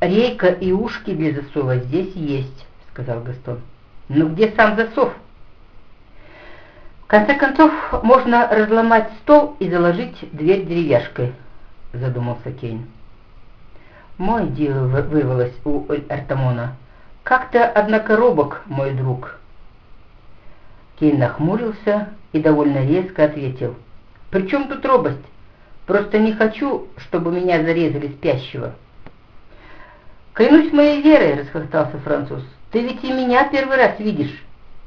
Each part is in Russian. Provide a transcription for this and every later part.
рейка и ушки для засова здесь есть», — сказал Гастон. «Но где сам засов?» «В конце концов, можно разломать стол и заложить дверь деревяшкой», — задумался Кейн. «Мой дело вырвалось у Эртамона. Как-то, однако, робок, мой друг». Кейн нахмурился и довольно резко ответил. «При чем тут робость? Просто не хочу, чтобы меня зарезали спящего». «Клянусь моей верой!» — расхохотался француз. «Ты ведь и меня первый раз видишь.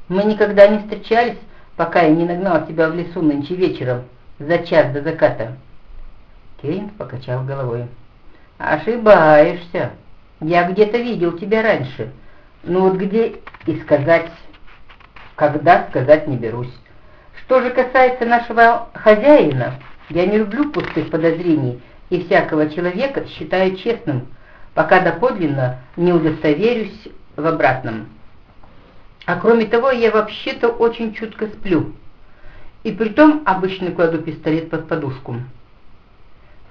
Мы никогда не встречались, пока я не нагнал тебя в лесу нынче вечером, за час до заката». Кейн покачал головой. «Ошибаешься. Я где-то видел тебя раньше. Ну вот где и сказать, когда сказать не берусь. Что же касается нашего хозяина, я не люблю пустых подозрений и всякого человека считаю честным, пока доподлинно не удостоверюсь в обратном. А кроме того, я вообще-то очень чутко сплю. И притом обычно кладу пистолет под подушку.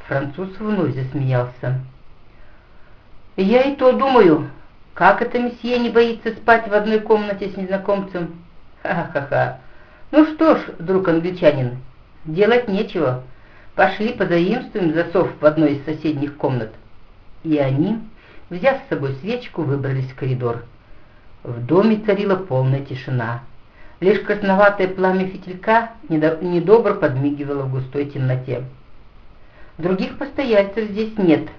Француз вновь засмеялся. «Я и то думаю, как это месье не боится спать в одной комнате с незнакомцем? Ха-ха-ха! Ну что ж, друг англичанин, делать нечего. Пошли позаимствуем засов в одной из соседних комнат и они, взяв с собой свечку, выбрались в коридор. В доме царила полная тишина. Лишь красноватое пламя фитилька недобро подмигивало в густой темноте. «Других постояльцев здесь нет,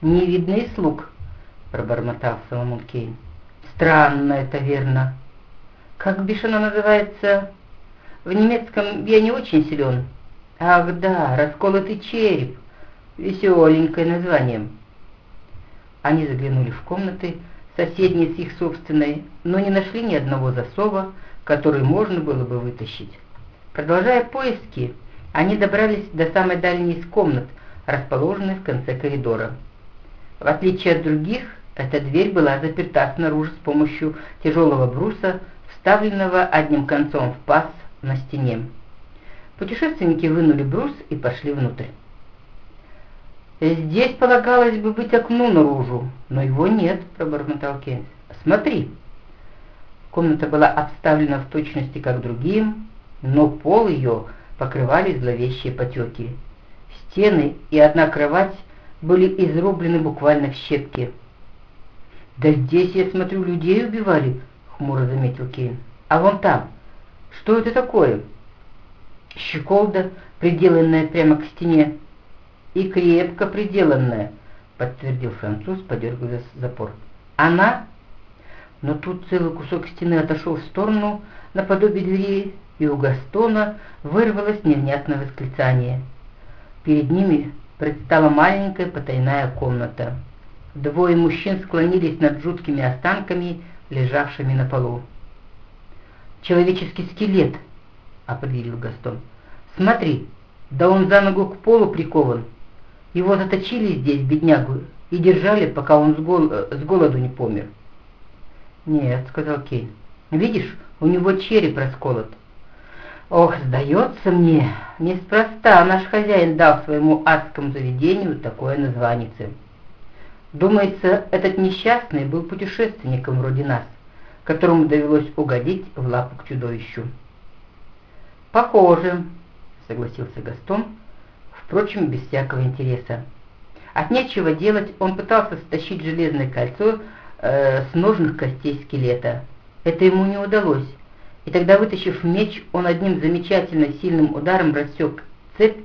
не видно и слуг», — пробормотал Соломон Кейн. «Странно это верно. Как она называется? В немецком я не очень силен. Ах да, расколотый череп. Веселенькое название». Они заглянули в комнаты, соседние с их собственной, но не нашли ни одного засова, который можно было бы вытащить. Продолжая поиски, они добрались до самой дальней из комнат, расположенной в конце коридора. В отличие от других, эта дверь была заперта снаружи с помощью тяжелого бруса, вставленного одним концом в паз на стене. Путешественники вынули брус и пошли внутрь. «Здесь полагалось бы быть окно наружу, но его нет», — пробормотал Кенс. «Смотри». Комната была обставлена в точности, как другие, но пол ее покрывали зловещие потеки. Стены и одна кровать были изрублены буквально в щепки. «Да здесь, я смотрю, людей убивали», — хмуро заметил Кейн. «А вон там, что это такое?» «Щеколда, приделанная прямо к стене», и крепко приделанная», — подтвердил француз, подергивая запор. «Она?» Но тут целый кусок стены отошел в сторону, наподобие двери, и у Гастона вырвалось невнятное восклицание. Перед ними предстала маленькая потайная комната. Двое мужчин склонились над жуткими останками, лежавшими на полу. «Человеческий скелет!» — определил Гастон. «Смотри, да он за ногу к полу прикован!» Его заточили здесь, беднягу, и держали, пока он с, гол... с голоду не помер. «Нет», — сказал Кейн, — «видишь, у него череп расколот». «Ох, сдается мне, неспроста наш хозяин дал своему адскому заведению такое название. Думается, этот несчастный был путешественником вроде нас, которому довелось угодить в лапу к чудовищу». «Похоже», — согласился Гастон, — впрочем, без всякого интереса. От нечего делать он пытался стащить железное кольцо э, с ножных костей скелета. Это ему не удалось, и тогда, вытащив меч, он одним замечательно сильным ударом рассек цепь,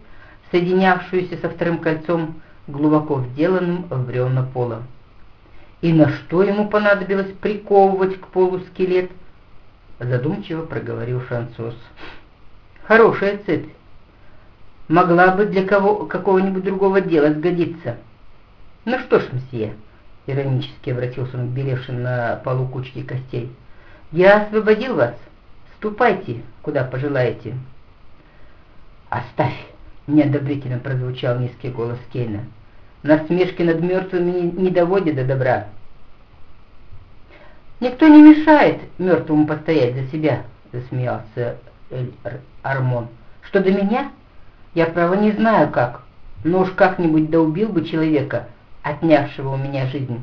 соединявшуюся со вторым кольцом, глубоко вделанным в бревна пола. И на что ему понадобилось приковывать к полу скелет? Задумчиво проговорил француз. Хорошая цепь могла бы для кого какого-нибудь другого дела сгодиться. Ну что ж, мсье, иронически обратился он к белевшим на полу кучке костей, я освободил вас, ступайте, куда пожелаете. Оставь, неодобрительно прозвучал низкий голос Кейна. Насмешки над мертвыми не, не доводят до добра. «Никто не мешает мертвому постоять за себя», — засмеялся Эль Армон. «Что до меня, я, право, не знаю как, но уж как-нибудь да убил бы человека, отнявшего у меня жизнь.